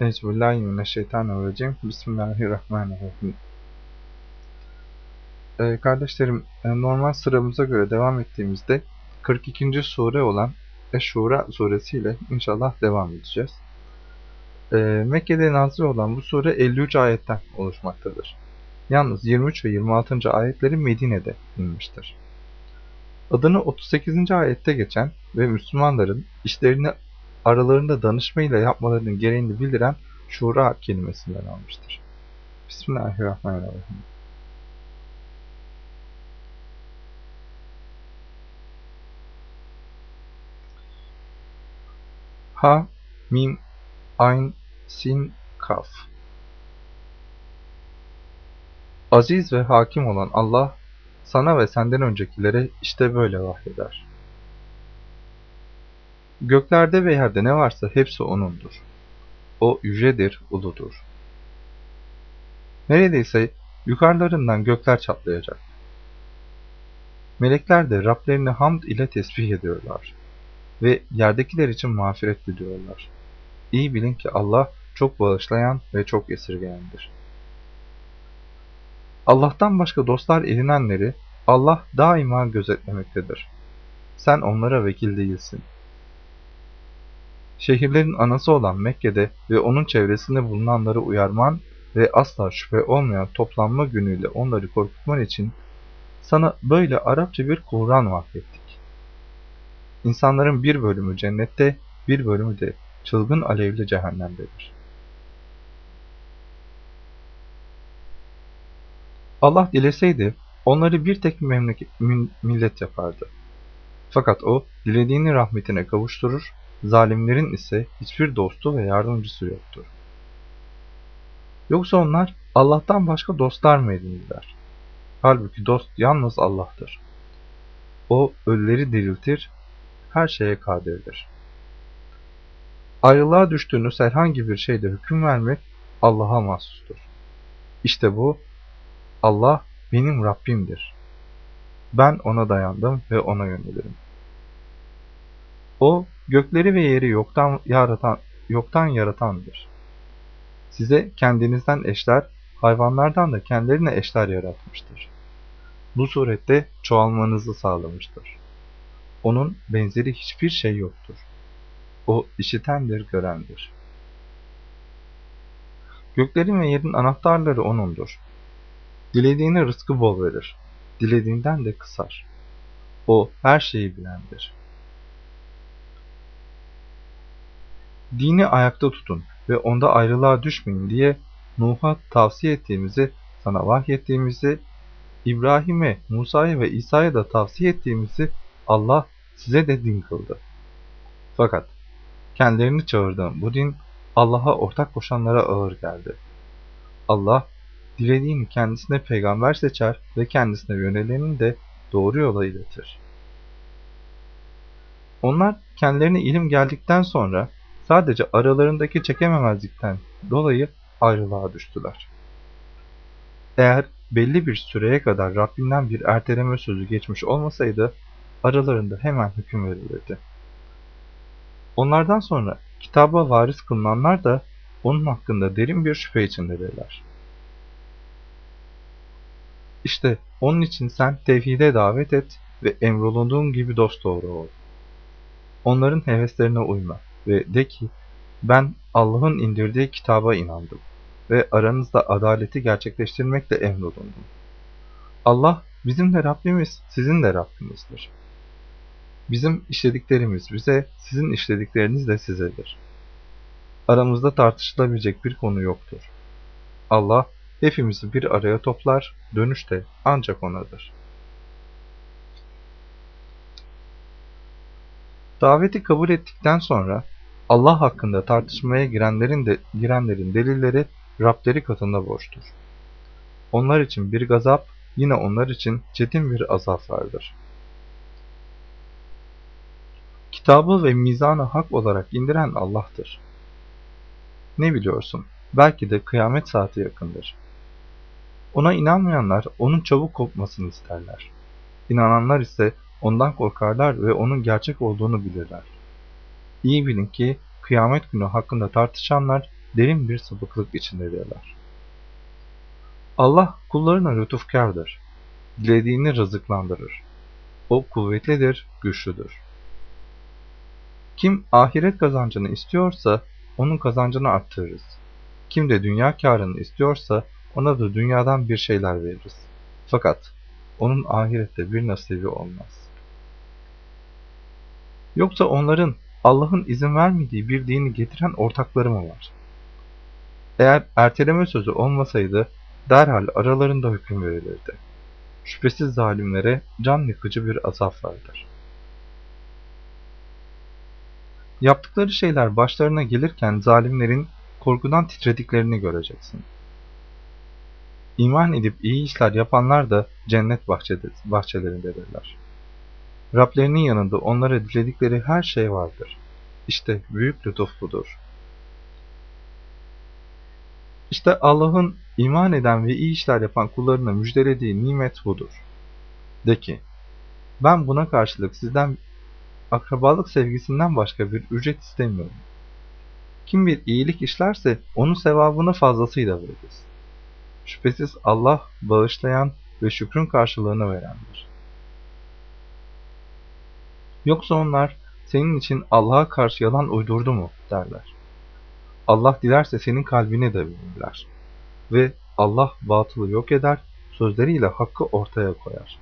Euzubillahimineşşeytanirracim. Bismillahirrahmanirrahim. Ee, kardeşlerim, e, normal sıramıza göre devam ettiğimizde 42. sure olan Eşşura suresiyle inşallah devam edeceğiz. Ee, Mekke'de nazil olan bu sure 53 ayetten oluşmaktadır. Yalnız 23 ve 26. ayetleri Medine'de inmiştir. Adını 38. ayette geçen ve Müslümanların işlerini aralarında danışmayla yapmalarının gereğini bildiren şura kelimesinden almıştır. Bismillahirrahmanirrahim. Ha, Mim, Ayn, Sin, Kaf. Aziz ve hakim olan Allah, sana ve senden öncekilere işte böyle vahyeder. Göklerde ve yerde ne varsa hepsi O'nundur. O yücedir, uludur. Neredeyse yukarılarından gökler çatlayacak. Melekler de Rablerini hamd ile tesbih ediyorlar ve yerdekiler için mağfiret diliyorlar. İyi bilin ki Allah çok bağışlayan ve çok esirgeyendir. Allah'tan başka dostlar edinenleri Allah daima gözetlemektedir. Sen onlara vekil değilsin. Şehirlerin anası olan Mekke'de ve onun çevresinde bulunanları uyarman ve asla şüphe olmayan toplanma günüyle onları korkutman için sana böyle Arapça bir Kur'an vahyettik. İnsanların bir bölümü cennette, bir bölümü de çılgın alevli cehennemdedir. Allah dileseydi onları bir tek memleket, millet yapardı. Fakat o dilediğini rahmetine kavuşturur Zalimlerin ise hiçbir dostu ve yardımcısı yoktur. Yoksa onlar Allah'tan başka dostlar mı edindiler? Halbuki dost yalnız Allah'tır. O ölüleri diriltir, her şeye kadirdir. Ayrılığa düştüğünüz herhangi bir şeyde hüküm vermek Allah'a mahsustur. İşte bu, Allah benim Rabbimdir. Ben ona dayandım ve ona yönelirim. O, gökleri ve yeri yoktan yaratan, yoktan yaratandır. Size kendinizden eşler, hayvanlardan da kendilerine eşler yaratmıştır. Bu surette çoğalmanızı sağlamıştır. Onun benzeri hiçbir şey yoktur. O işitendir, görendir. Göklerin ve yerin anahtarları O'nundur. Dilediğine rızkı bol verir, dilediğinden de kısar. O her şeyi bilendir. Dini ayakta tutun ve onda ayrılığa düşmeyin diye Nuh'a tavsiye ettiğimizi, sana vahyettiğimizi, İbrahim'e, Musa'ya ve İsa'ya da tavsiye ettiğimizi Allah size de din kıldı. Fakat kendilerini çağırdığım bu din Allah'a ortak koşanlara ağır geldi. Allah dilediğini kendisine peygamber seçer ve kendisine yöneleni de doğru yola iletir. Onlar kendilerine ilim geldikten sonra Sadece aralarındaki çekememezlikten dolayı ayrılığa düştüler. Eğer belli bir süreye kadar Rabbinden bir erteleme sözü geçmiş olmasaydı, aralarında hemen hüküm verilirdi. Onlardan sonra kitaba varis kılınanlar da onun hakkında derin bir şüphe içindedirler. İşte onun için sen tevhide davet et ve emrolunduğun gibi dosdoğru ol. Onların heveslerine uyma ve de ki ben Allah'ın indirdiği kitaba inandım ve aranızda adaleti gerçekleştirmekle emrolundum. Allah bizim de Rabbimiz, sizin de Rabbimizdir. Bizim işlediklerimiz bize, sizin işledikleriniz de sizedir. Aramızda tartışılabilecek bir konu yoktur. Allah hepimizi bir araya toplar, dönüş de ancak O'nadır. Daveti kabul ettikten sonra Allah hakkında tartışmaya girenlerin de girenlerin delilleri Rableri katında boştur. Onlar için bir gazap, yine onlar için çetin bir azap vardır. Kitabı ve mizanı hak olarak indiren Allah'tır. Ne biliyorsun? Belki de kıyamet saati yakındır. Ona inanmayanlar onun çabuk kopmasını isterler. İnananlar ise ondan korkarlar ve onun gerçek olduğunu bilirler. İyi bilin ki kıyamet günü hakkında tartışanlar derin bir sapıklık içindedirler. Allah kullarına lütufkardır. Dilediğini rızıklandırır. O kuvvetlidir, güçlüdür. Kim ahiret kazancını istiyorsa onun kazancını arttırırız. Kim de dünya karını istiyorsa ona da dünyadan bir şeyler veririz. Fakat onun ahirette bir nasibi olmaz. Yoksa onların Allah'ın izin vermediği bir dini getiren ortakları mı var? Eğer erteleme sözü olmasaydı derhal aralarında hüküm verilirdi. Şüphesiz zalimlere can yıkıcı bir azap vardır. Yaptıkları şeyler başlarına gelirken zalimlerin korkudan titrediklerini göreceksin. İman edip iyi işler yapanlar da cennet bahçelerindedirler. Rablerinin yanında onlara diledikleri her şey vardır. İşte büyük lütuf budur. İşte Allah'ın iman eden ve iyi işler yapan kullarına müjdelediği nimet budur. De ki, ben buna karşılık sizden akrabalık sevgisinden başka bir ücret istemiyorum. Kim bir iyilik işlerse onun sevabını fazlasıyla veririz. Şüphesiz Allah bağışlayan ve şükrün karşılığını verendir. Yoksa onlar senin için Allah'a karşı yalan uydurdu mu derler. Allah dilerse senin kalbine de verirler. Ve Allah batılı yok eder, sözleriyle hakkı ortaya koyar.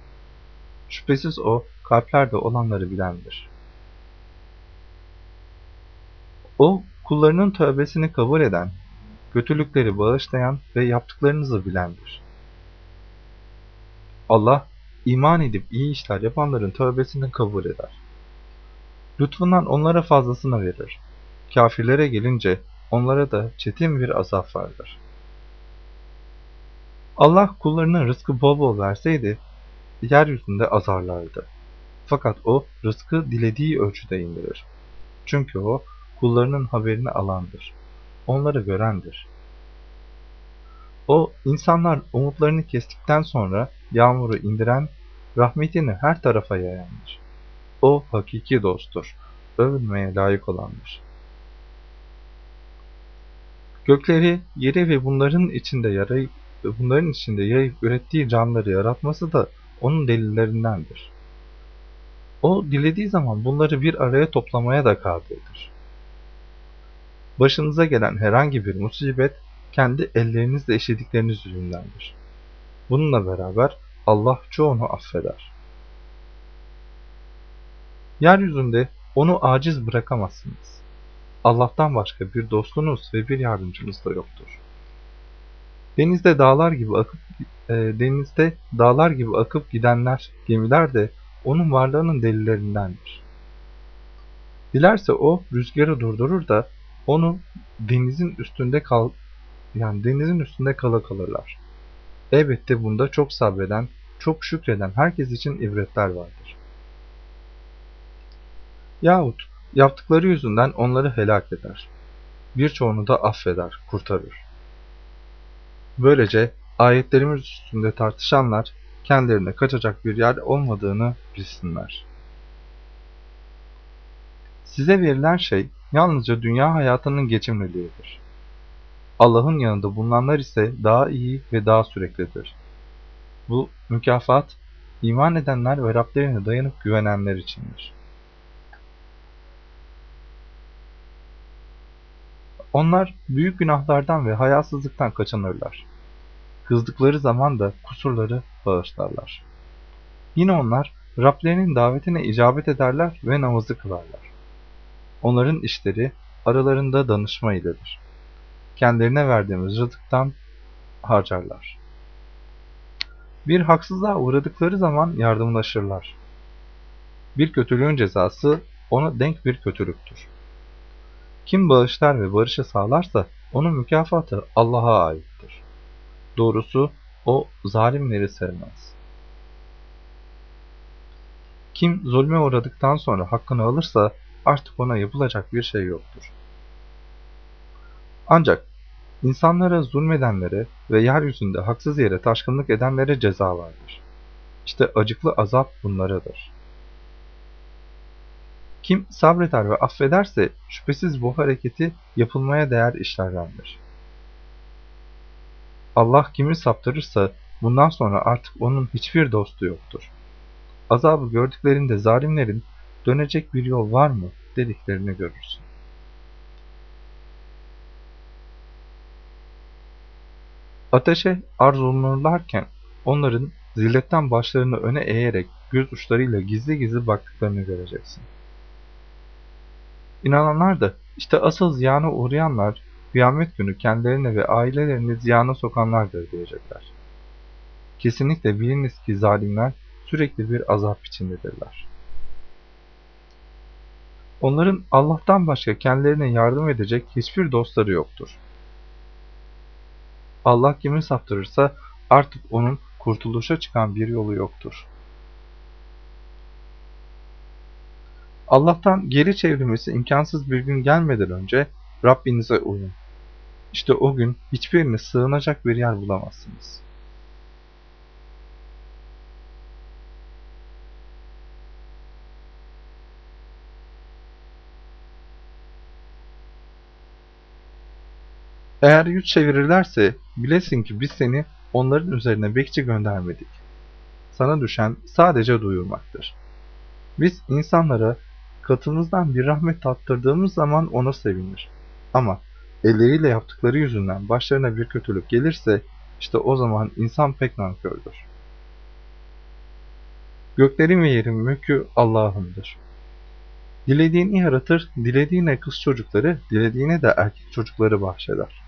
Şüphesiz o, kalplerde olanları bilendir. O, kullarının tövbesini kabul eden, kötülükleri bağışlayan ve yaptıklarınızı bilendir. Allah, iman edip iyi işler yapanların tövbesini kabul eder. Lütfundan onlara fazlasını verir. Kafirlere gelince onlara da çetin bir azap vardır. Allah kullarına rızkı bol bol verseydi, yeryüzünde azarlardı. Fakat o rızkı dilediği ölçüde indirir. Çünkü o kullarının haberini alandır. Onları görendir. O insanlar umutlarını kestikten sonra yağmuru indiren, rahmetini her tarafa yayandır. O hakiki dosttur, övülmeye layık olandır. Gökleri, yeri ve bunların içinde yarayıp bunların içinde yayıp ürettiği canları yaratması da onun delillerindendir. O dilediği zaman bunları bir araya toplamaya da kadirdir. Başınıza gelen herhangi bir musibet kendi ellerinizle işledikleriniz yüzündendir. Bununla beraber Allah çoğunu affeder. Yeryüzünde onu aciz bırakamazsınız. Allah'tan başka bir dostunuz ve bir yardımcınız da yoktur. Denizde dağlar gibi akıp e, denizde dağlar gibi akıp gidenler, gemiler de onun varlığının delillerindendir. Dilerse o rüzgarı durdurur da onu denizin üstünde kal yani denizin üstünde kala kalırlar. Elbette bunda çok sabreden, çok şükreden herkes için ibretler vardır. Yahut yaptıkları yüzünden onları helak eder. Birçoğunu da affeder, kurtarır. Böylece ayetlerimiz üstünde tartışanlar kendilerine kaçacak bir yer olmadığını bilsinler. Size verilen şey yalnızca dünya hayatının geçimliliğidir. Allah'ın yanında bulunanlar ise daha iyi ve daha süreklidir. Bu mükafat iman edenler ve Rablerine dayanıp güvenenler içindir. Onlar büyük günahlardan ve hayasızlıktan kaçınırlar. Kızdıkları zaman da kusurları bağışlarlar. Yine onlar Rablerinin davetine icabet ederler ve namazı kılarlar. Onların işleri aralarında danışma iledir. Kendilerine verdiğimiz rızıktan harcarlar. Bir haksızlığa uğradıkları zaman yardımlaşırlar. Bir kötülüğün cezası ona denk bir kötülüktür. Kim bağışlar ve barışı sağlarsa onun mükafatı Allah'a aittir. Doğrusu o zalimleri sevmez. Kim zulme uğradıktan sonra hakkını alırsa artık ona yapılacak bir şey yoktur. Ancak insanlara zulmedenlere ve yeryüzünde haksız yere taşkınlık edenlere ceza vardır. İşte acıklı azap bunlaradır. Kim sabreder ve affederse şüphesiz bu hareketi yapılmaya değer işlerdendir. Allah kimi saptırırsa bundan sonra artık onun hiçbir dostu yoktur. Azabı gördüklerinde zalimlerin dönecek bir yol var mı dediklerini görürsün. Ateşe arz olunurlarken onların zilletten başlarını öne eğerek göz uçlarıyla gizli gizli baktıklarını göreceksin. İnananlar da işte asıl ziyana uğrayanlar kıyamet günü kendilerini ve ailelerini ziyana sokanlardır diyecekler. Kesinlikle biliniz ki zalimler sürekli bir azap içindedirler. Onların Allah'tan başka kendilerine yardım edecek hiçbir dostları yoktur. Allah kimi saptırırsa artık onun kurtuluşa çıkan bir yolu yoktur. Allah'tan geri çevrilmesi imkansız bir gün gelmeden önce Rabbinize uyun. İşte o gün hiçbirine sığınacak bir yer bulamazsınız. Eğer yüz çevirirlerse bilesin ki biz seni onların üzerine bekçi göndermedik. Sana düşen sadece duyurmaktır. Biz insanlara katımızdan bir rahmet tattırdığımız zaman ona sevinir. Ama elleriyle yaptıkları yüzünden başlarına bir kötülük gelirse işte o zaman insan pek nankördür. Göklerin ve yerin mülkü Allah'ındır. Dilediğini yaratır, dilediğine kız çocukları, dilediğine de erkek çocukları bahşeder.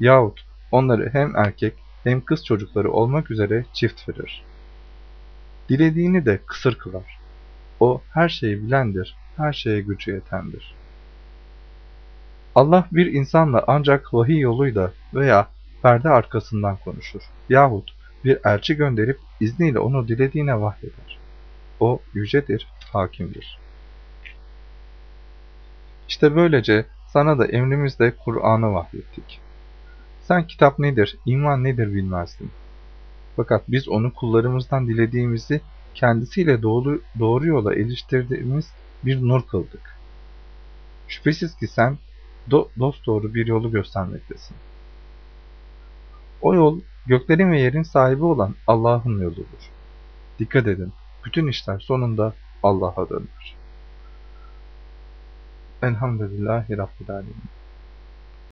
Yahut onları hem erkek hem kız çocukları olmak üzere çift verir. Dilediğini de kısır kılar. O her şeyi bilendir, her şeye gücü yetendir. Allah bir insanla ancak vahiy yoluyla veya perde arkasından konuşur. Yahut bir elçi gönderip izniyle onu dilediğine vahyeder. O yücedir, hakimdir. İşte böylece sana da emrimizle Kur'an'ı vahyettik. Sen kitap nedir, iman nedir bilmezdin. Fakat biz onu kullarımızdan dilediğimizi kendisiyle doğru, doğru yola iliştirdiğimiz bir nur kıldık. Şüphesiz ki sen do, dosdoğru bir yolu göstermektesin. O yol göklerin ve yerin sahibi olan Allah'ın yoludur. Dikkat edin, bütün işler sonunda Allah'a döner. Elhamdülillahi Rabbil Alemin.